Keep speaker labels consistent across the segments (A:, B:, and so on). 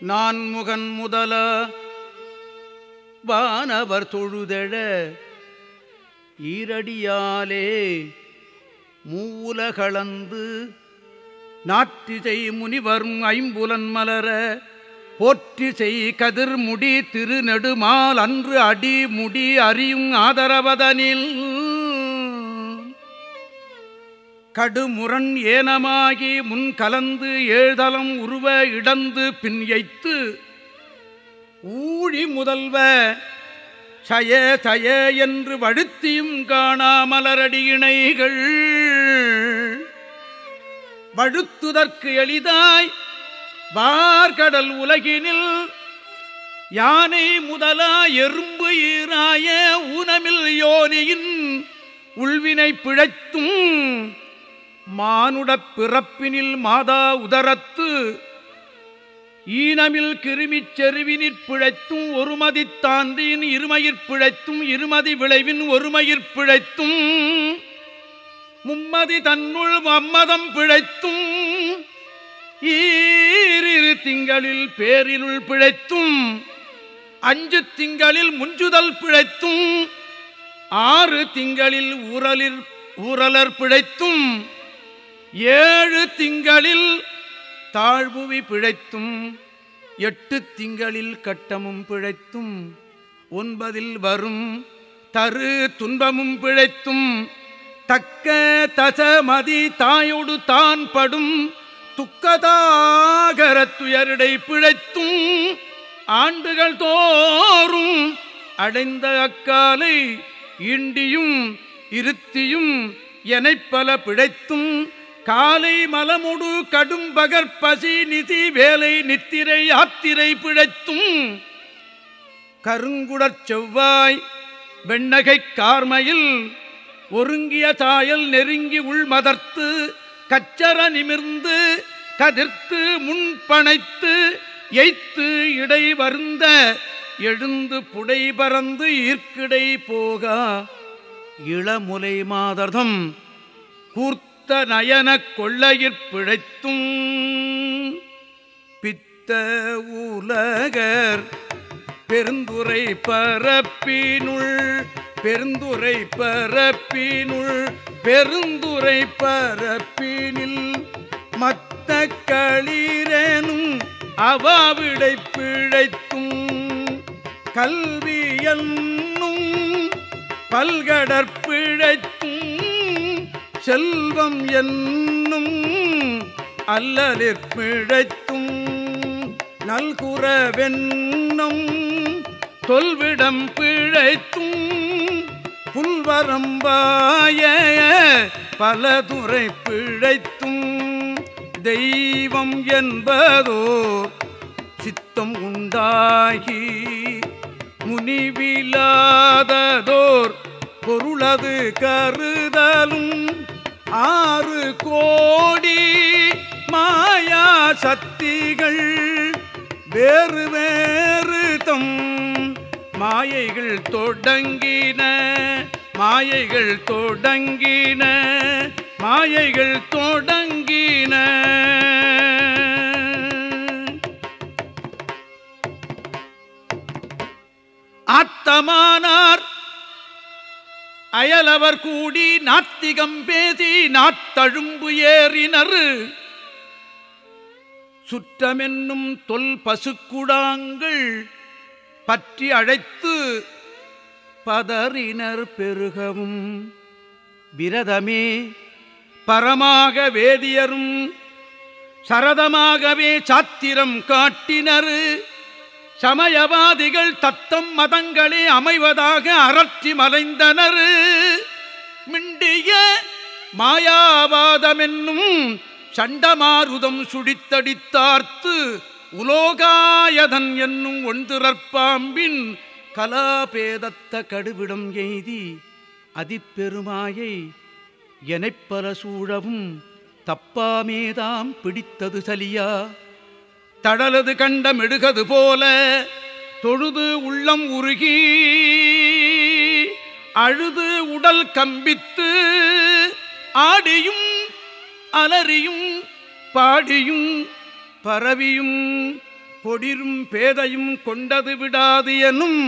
A: நான் முகன் முதல வானவர் தொழுதெழ ஈரடியாலே மூலகளந்து நாற்றிசை முனிவரும் ஐம்புலன் மலர போற்றிசை கதிர்முடி திருநெடுமால் அன்று அடி முடி அறியும் ஆதரவதனில் கடுமுரண் ஏனமாகி முன் கலந்து ஏழ்தலம் உருவ இடந்து பின் எய்த்து ஊழி முதல்வ சய தய என்று வழுத்தியும் காணாமலரடியிணைகள் வழுத்துதற்கு எளிதாய் வார்கடல் உலகினில் யானை முதலா எறும்பு ஈராய ஊனமில் யோனியின் உள்வினை பிழைத்தும் மானுடப் பிறப்பினில் மாதா உதரத்து ஈனமில் கிருமிச் செருவினிற் பிழைத்தும் ஒருமதித் தாந்தியின் இருமயிற் பிழைத்தும் இருமதி விளைவின் ஒருமயிற் பிழைத்தும் மும்மதி தன்னுள் மம்மதம் பிழைத்தும் ஈரிரு திங்களில் பேரிலுள் பிழைத்தும் அஞ்சு திங்களில் முஞ்சுதல் பிழைத்தும் ஆறு திங்களில் ஊரலில் ஊரலர் பிழைத்தும் ஏழு திங்களில் தாழ்வுவி பிழைத்தும் எட்டு திங்களில் கட்டமும் பிழைத்தும் ஒன்பதில் வரும் தரு துன்பமும் பிழைத்தும் தக்க தசமதி தாயோடு தான் படும் துக்கதாகரத் பிழைத்தும் ஆண்டுகள் தோறும் அடைந்த அக்காலை இண்டியும் இருத்தியும் எனப்பல பிழைத்தும் காலை மலமுடு கடும் பகற்பசி நிதி வேலை நித்திரை ஆத்திரை பிழைத்தும் கருங்குடற் செவ்வாய் வெண்ணகை கார்மையில் ஒருங்கிய தாயல் நெருங்கி உள்மதர்த்து கச்சர நிமிர்ந்து கதிர்த்து முன்பனைத்து எய்த்து இடை வருந்த எழுந்து புடை பறந்து ஈர்க்கிடை போக இளமுலை மாதர்தம் கூர்த்த நயனக் கொள்ளையிற் பிழைத்தும் பித்த உலகர் பெருந்துரை பரப்பினுள் பெருந்துரை பரப்பினுள் பெருந்துரை பரப்பினில் மத்த களிரனும் அவாவிடை பிழைத்தும் கல்வி என்னும் பல்கடற்பிழைத்தும் செல்வம் என்னும் அல்லலிற் பிழைத்தும் நல்குறவென்னும் தொல்விடம் பிழைத்தும் புல்வரம்பாய பலதுரை பிழைத்தும் தெய்வம் என்பதோ சித்தம் உண்டாகி முனிவிலாததோர் பொருளது கருதலும் ஆறு கோடி மாயா சக்திகள் வேறு வேறு தம் மாயைகள் தொடங்கின மாயைகள் தொடங்கின மாயைகள் தொடங்கின. அத்தமானார் அயலவர் கூடி நாத்திகம் பேசி நாத்தழும்பு ஏறினர். சுற்றமென்னும் தொல் பசுக்குடாங்கள் பற்றி அழைத்து பதறினர் பெருகவும். விரதமே பரமாக வேதியரும் சரதமாகவே சாத்திரம் காட்டினரு. சமயவாதிகள் தத்தம் மதங்களே அமைவதாக அறற்றி மறைந்தனர். மிண்டிய மாயாவாதமென்னும் சண்டமாருதம் சுடித்தடித்தார்த்து உலோகாயதன் என்னும் ஒன்றுரற்பாம்பின் கலாபேதத்த கடுவிடம் எய்தி அதிப்பெருமாயை எனப்பல சூழவும் தப்பாமேதாம் பிடித்தது சலியா? தடலது கண்ட மெடுகது போல தொழுது உள்ளம் உருகி அழுது உடல் கம்பித்து ஆடியும் அலறியும் பாடியும் பரவியும் பொடிரும் பேதையும் கொண்டது விடாது எனும்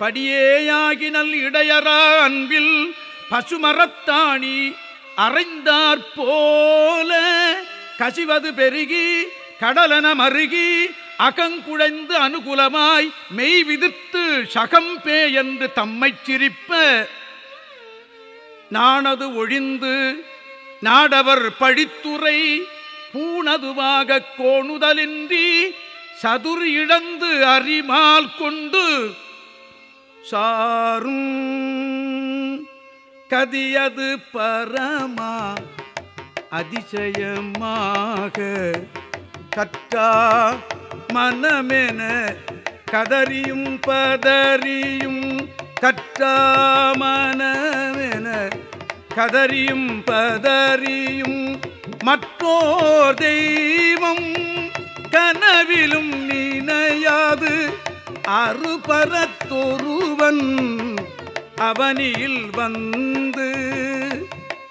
A: படியேயாகினல் இடையரா அன்பில் பசுமரத்தாணி அறைந்தாற்போல கசிவது பெருகி கடலன மருகி அகங்குழைந்து அனுகூலமாய் மெய் விதிர்த்து சகம்பே என்று தம்மை சிரிப்ப. நானது ஒழிந்து நாடவர் பழித்துறை பூணதுவாக கோணுதலின்றி சதுர் இழந்து அறிமால் கொண்டு சாரும் கதியது பரமா அதிசயமாக கற்றா மனமென கதறியும் பதறியும் கற்றா மனமென கதறியும் பதறியும் மற்றோர் தெய்வம் கனவிலும் நினையாது அறுபரத்தொருவன் அவனியில் வந்து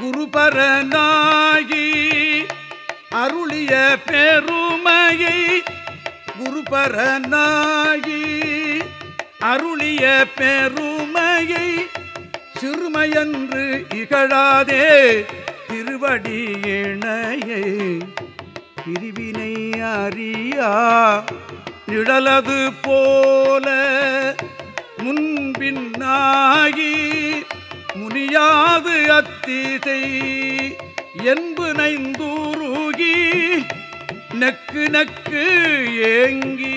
A: குருபரனாகி அருளிய பெருமையை குருபரனாகி அருளிய பெருமையை சிறுமையன்று இகழாதே திருவடி இணையை பிரிவினை அறியா நிழலது போல முன்பின்னாகி முனியாது அத்திசை என்பு நைந்தூருகி நக்கு நக்கு ஏங்கி.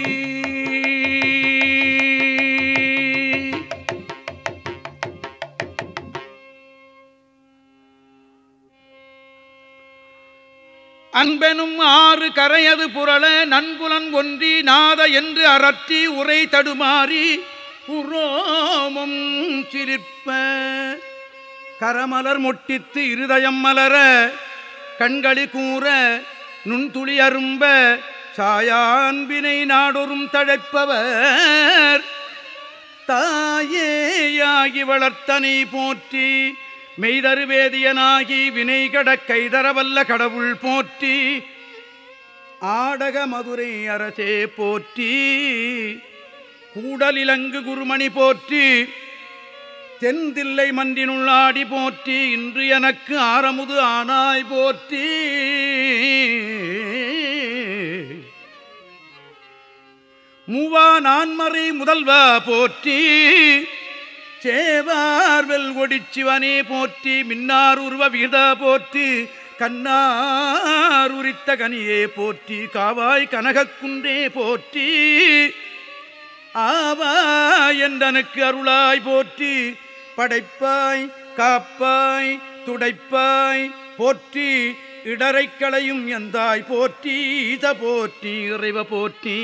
A: அன்பெனும் ஆறு கரையது புரள நன்புலன் ஒன்றி நாத என்று அறற்றி உரை தடுமாறி உரோமம் சிரிப்ப. கரமலர் மொட்டித்து இருதயம் மலர கண்களி கூற நுண்துளி அரும்ப சாயான்பினை நாடொரும் தழைப்பவர். தாயேயாகி வளர்த்தனை போற்றி மெய்தருவேதியனாகி வினைகட கைதரவல்ல கடவுள் போற்றி. ஆடக மதுரை அரசே போற்றி கூடலிலங்கு குருமணி போற்றி தென்தில்லை மன்றினுள்ளாடி போற்றி இன்று எனக்கு ஆரமுது ஆனாய் போற்றி. மூவா நான்மறை முதல்வா போற்றி சேவார்வெல் ஒடிச்சிவனே போற்றி மின்னார் உருவ விகிதா போற்றி கண்ணார் உரித்த கனியே போற்றி காவாய் கனகக்குன்றே போற்றி. ஆவா என்றனுக்கு அருளாய் போற்றி படைப்பாய் காப்பாய் துடைப்பாய் போற்றி இடரை களையும் எந்தாய் போற்றி இத போற்றி இறைவ போற்றி.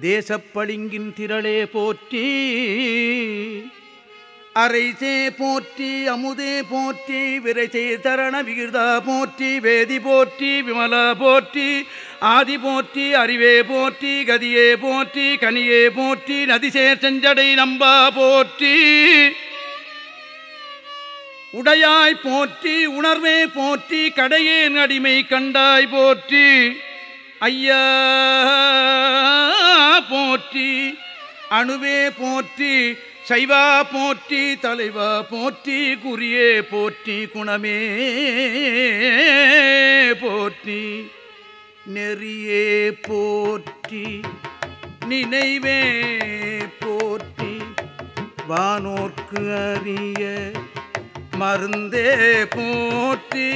A: தேசப்பளிங்கின் திரளே போற்றி. அரைசே போற்றி அமுதே போற்றி விரைசே தரண விகிதா போற்றி வேதி போற்றி விமலா போற்றி ஆதி போற்றி அறிவே போற்றி கதியே போற்றி கனியே போற்றி நதிசே செஞ்சடை நம்பா போற்றி. உடையாய் போற்றி உணர்வே போற்றி கடையே அடிமை கண்டாய் போற்றி. ஐயா போற்றி அணுவே போற்றி சைவா போற்றி தலைவா போற்றி குறியே போற்றி குணமே போற்றி. நெறியே போற்றி நினைவே போற்றி. வானோர்க்கு அறிய மருந்தே போற்றி.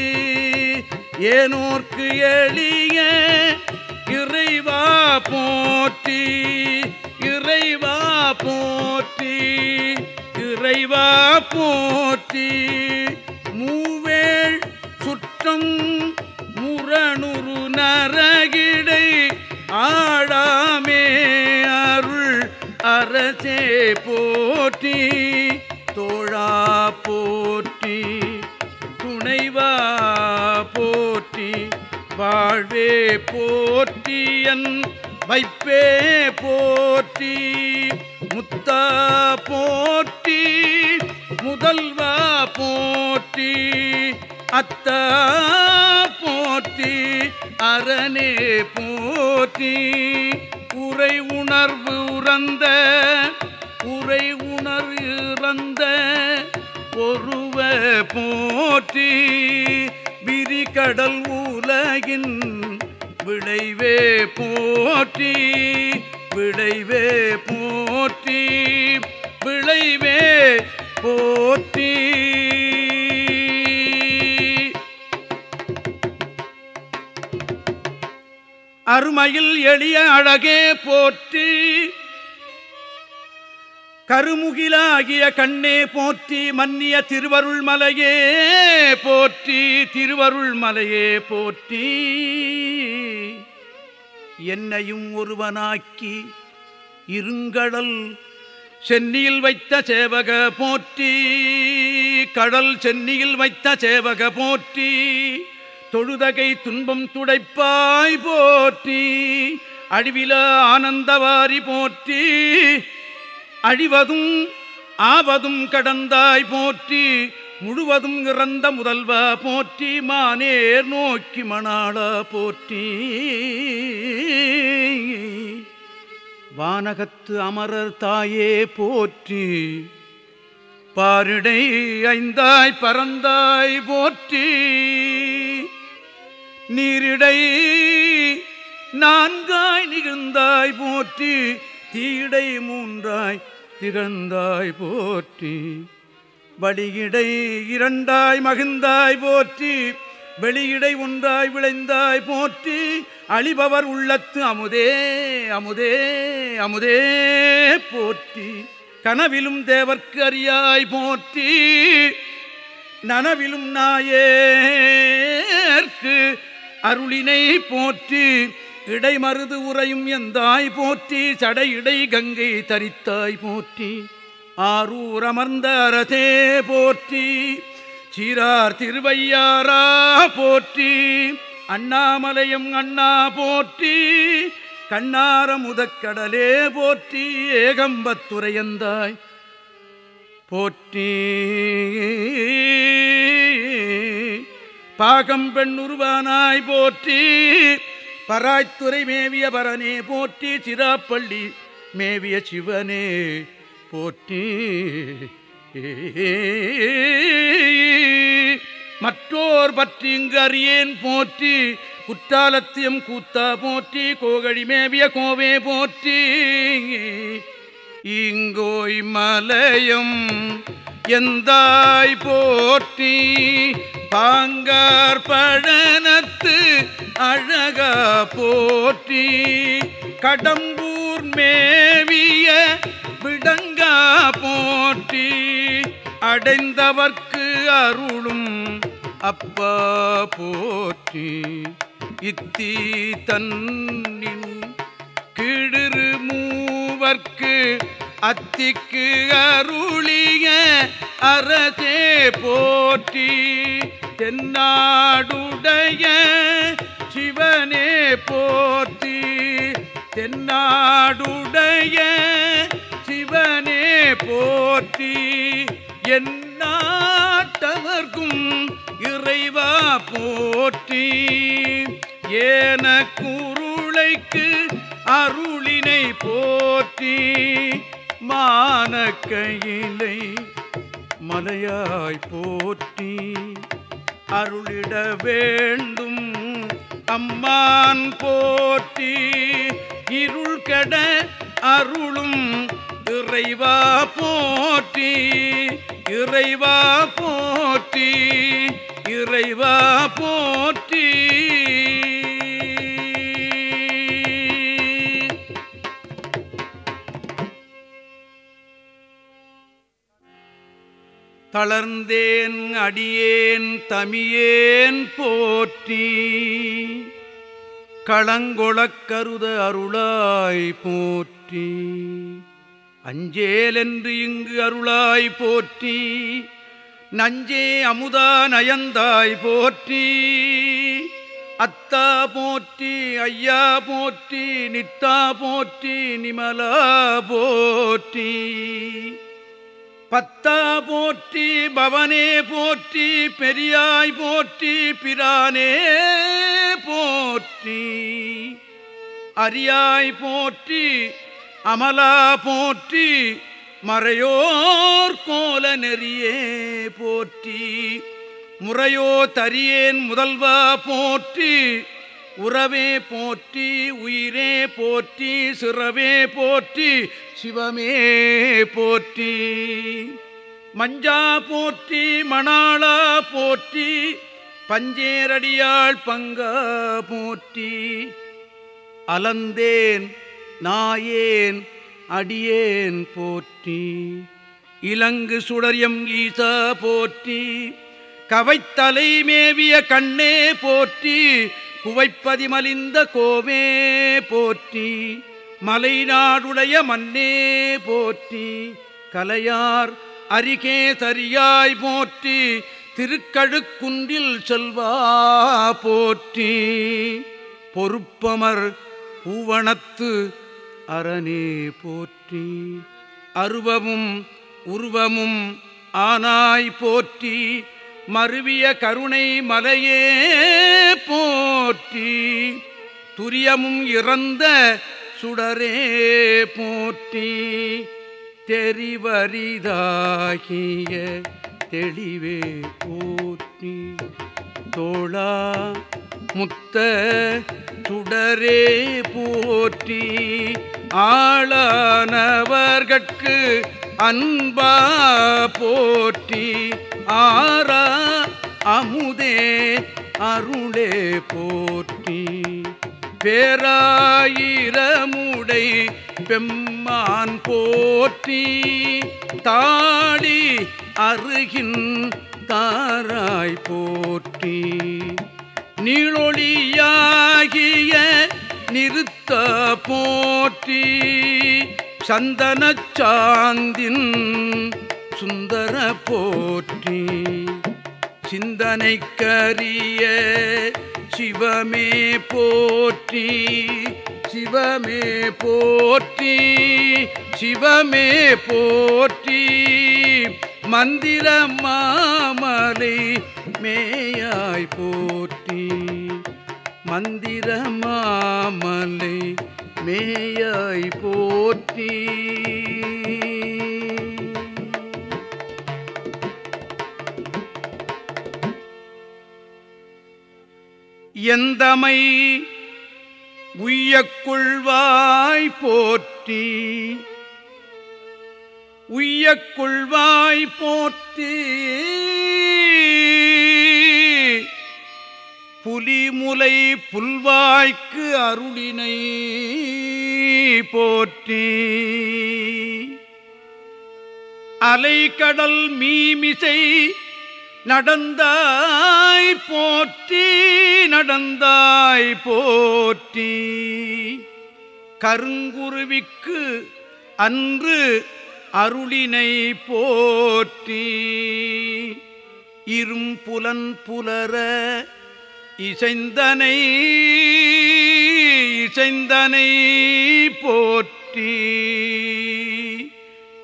A: ஏனோர்க்கு எளிய இறைவா போற்றி. போற்றி மூவேள் சுற்றம் முரணுரு நரகிடை ஆடாமே அருள் அரசே போற்றி தோழா போற்றி துணைவா போற்றி வாழ்வே போற்றியன் வைப்பே போற்றி முத்தா போற்றி முதல்வா போற்றி அத்தா போற்றி அரணே போற்றி. உரை உணர்வு உறந்த உரை உணர்வு இறந்த ஒருவ போற்றி. விரிகடல் உலகின் விளைவே போற்றி விளைவே போற்றி விளைவே போற்றி. அருமையில் எளிய அழகே போற்றி கருமுகிலாகிய கண்ணே போற்றி மன்னிய திருவருள் மலையே போற்றி திருவருள் மலையே போற்றி. என்னையும் ஒருவனாக்கி இருங்கடல் சென்னியில் வைத்த சேவக போற்றி கடல் சென்னியில் வைத்த சேவக போற்றி தொழுதகை துன்பம் துடைப்பாய் போற்றி அழிவில ஆனந்தவாரி போற்றி அழிவதும் ஆவதும் கடந்தாய் போற்றி முழுவதும் இறந்த முதல்வ போற்றி மானேர் நோக்கி மணாள போற்றி. வானகத்து அமரர் தாயே போற்றி. பாரிடை ஐந்தாய் பறந்தாய் போற்றி. நீரிடை நான்காய் நிகழ்ந்தாய் போற்றி. தீடை மூன்றாய் திகழ்ந்தாய் போற்றி. வழியிடை இரண்டாய் மகிழ்ந்தாய் போற்றி வெளியிடை ஒன்றாய் விளைந்தாய் போற்றி அழிபவர் உள்ளத்து அமுதே அமுதே அமுதே போற்றி. கனவிலும் தேவர்க்கு அறியாய் போற்றி நனவிலும் நாயேற்கு அருளினை போற்றி. இடைமருது உறையும் எந்தாய் போற்றி சடையிடை கங்கை தரித்தாய் போற்றி. ஆரூரமர்ந்த அரசே போற்றி. சீரார் திருவையாரா போற்றி. அண்ணாமலையும் அண்ணா போற்றி. கண்ணார முதக்கடலே போற்றி. ஏகம்பத்துரையந்தாய் போற்றி. பாகம் பெண் உருவானாய் போற்றி. பராய்த்துறை மேவிய பரனே போற்றி. சிராப்பள்ளி மேவிய சிவனே போற்றி. மற்றோர் பற்றி இங்கு அறியேன் போற்றி. குற்றாலத்தியம் கூத்தா போற்றி. கோகழி மேவிய கோவே போற்றி. இங்கோய் மலையும் எந்தாய் போற்றி. பாங்கார் பழனத்து அழகா போற்றி. கடம்பூர் மேவிய விடங்கா போற்றி. அடைந்தவர்க்கு அருளும் அப்பா போற்றி. இத்தி தன்னின் கிடுரு மூவர்க்கு அத்திக்கு அருளிய அரசே போற்றி. தென்னாடுடைய சிவனே போற்றி. தென்னாடுடைய போற்றி எந்நாட்டவர்க்கும் இறைவா போற்றி. ஏன குருளைக்கு அருளினை போற்றி. மானக்கையிலை மலையாய் போற்றி. அருளிட வேண்டும் அம்மான் போற்றி. இருள் கட அருளும் இறைவா போற்றி இறைவா போற்றி இறைவா போற்றி. தளர்ந்தேன் அடியேன் தமியேன் போற்றி. களங்கொளக் கருத அருளாய் போற்றி. அஞ்சேலென்று இங்கு அருளாய் போற்றி நஞ்சே அமுதா நயந்தாய் போற்றி. அத்தா போற்றி ஐயா போற்றி நித்தா போற்றி நிமலா போற்றி. பத்தா போற்றி பவனே போற்றி பெரியாய் போற்றி பிரானே போற்றி. அரியாய் போற்றி அமலா போற்றி மறையோர் கோல நெறியே போற்றி. முறையோ தரியேன் முதல்வா போற்றி. உறவே போற்றி உயிரே போற்றி சிறவே போற்றி சிவமே போற்றி. மஞ்சா போற்றி மணாளா போற்றி பஞ்சேரடியாள் பங்கா போற்றி. அலந்தேன் நாயேன் அடியேன் போற்றி. இலங்கு சுடரியம் ஈசா போற்றி. கவைத்தலை மேவிய கண்ணே போற்றி. குவைப்பதி மலிந்த கோவே போற்றி. மலைநாடுடைய மன்னே போற்றி. கலையார் அருகே சரியாய் போற்றி. திருக்கழுக்குன்றில் செல்வா போற்றி. பொறுப்பமர் பூவனத்து அரணே போற்றி. அருவமும் உருவமும் ஆனாய் போற்றி. மருவிய கருணை மலையே போற்றி. துரியமும் இறந்த சுடரே போற்றி. தெரிவரிதாகிய தெளிவே போற்றி. தோளா முத்த சுடரே போற்றி ஆளானவர்கட்கு அன்பா போற்றி ஆரா அமுதே அருளே போற்றி. பேராயிரமுடை பெம்மான் போற்றி தாடி அருகின் தாராய் போற்றி. நீளொளியாகிய நிறுத்த போற்றி சந்தனச் சாந்தின் சுந்தர போற்றி. சிந்தனைக்கரிய சிவமே போற்றி சிவமே போற்றி சிவமே போற்றி. மந்திர மாமலை மேயாய் போற்றி. மந்திர மாமலை மேயாய் போற்றி. எந்தமை உய்யக்குள்வாய் போற்றி. உய்யக்குள்வாய் போற்றி. புலிமுலை புல்வாய்க்கு அருளினை போற்றி. அலைக்கடல் மீமிசை நடந்தாய் போற்றி நடந்தாய் போற்றி. கருங்குருவிக்கு அன்று அருளினை போற்றி. இரும்புலன் புலர இசைந்தனை இசைந்தனை போற்றி.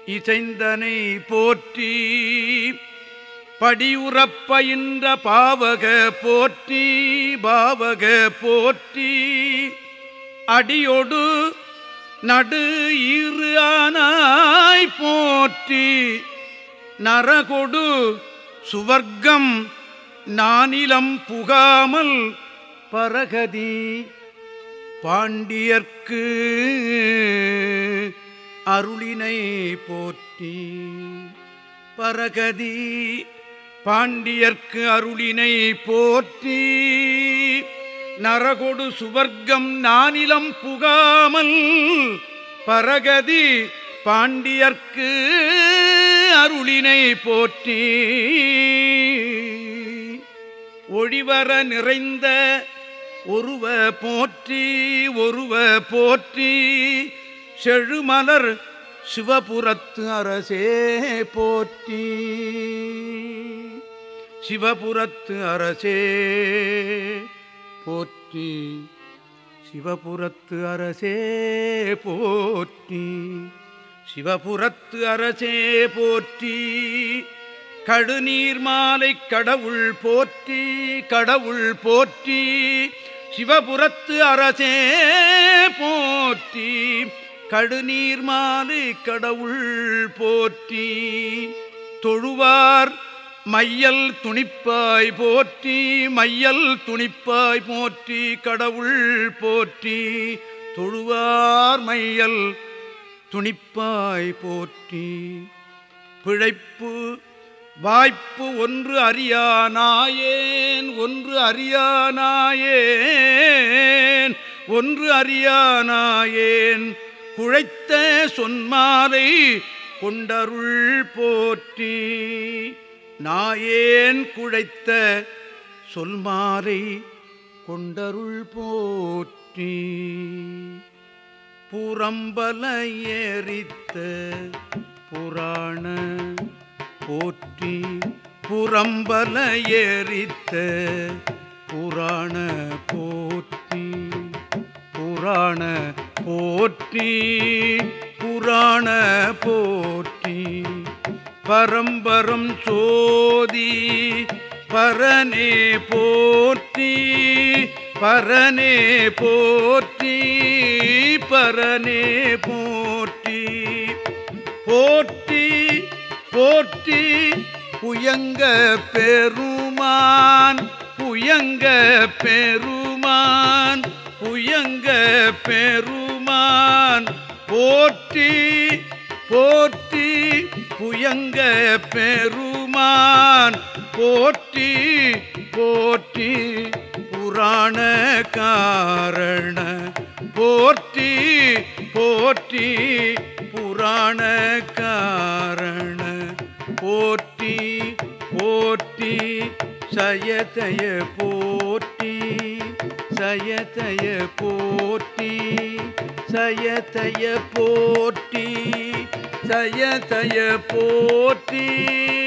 A: இசைந்தனை போற்றி. படியுறப்பயின்ற பாவக போற்றி பாவக போற்றி. அடியொடு நடு இரு ஆனாய் போற்றி. நரகொடு சுவர்க்கம் நானிலம் புகாமல் பரகதி. பாண்டியர்க்கு அருளினை போற்றி. பரகதி பாண்டியர்க்கு அருளினை போற்றி. நரகொடு சுவர்க்கம் நானிலம் புகாமல் பரகதி பாண்டியர்க்கு அருளினை போற்றி. ஒளிவர நிறைந்த ஒருவ போற்றி ஒருவ போற்றி. செழுமலர் சிவபுரத்து அரசே போற்றி. சிவபுரத்து அரசே போற்றி. சிவபுரத்து அரசே போற்றி. சிவபுரத்து அரசே போற்றி. கடுநீர் மாலை கடவுள் போற்றி கடவுள் போற்றி. சிவபுரத்து அரசே போற்றி. கடுநீர் மாலை கடவுள் போற்றி. தொழுவார் மையல் துணிப்பாய் போற்றி மையல் துணிப்பாய் போற்றி கடவுள் போற்றி தொழுவார் மையல் துணிப்பாய் போற்றி. பிழைப்பு வாய்ப்பு ஒன்று அறியானாயேன் ஒன்று அறியானாயேன் ஒன்று அறியானாயேன். குழைத்த சொன்மாலை கொண்டருள் போற்றி. நாயேன் குழைத்த சொல்மாலை கொண்டருள் போற்றி. புறம்பல ஏறித்த புராண போற்றி. புறம்பல ஏறித்த புராண போற்றி. புராண போற்றி புராண போற்றி. பரம்பரம் சோதி பரனே போற்றி பரனே போற்றி பரனே போற்றி. போற்றி போற்றி புயங்க பெருமான் புயங்க பெருமான் புயங்க பெரு புயங்க பெருமான். போற்றி போற்றி புராண காரண. போற்றி போற்றி புராண காரண. போற்றி போற்றி சயதய போற்றி சயதய போற்றி சயதய போற்றி. தய தய போற்றி.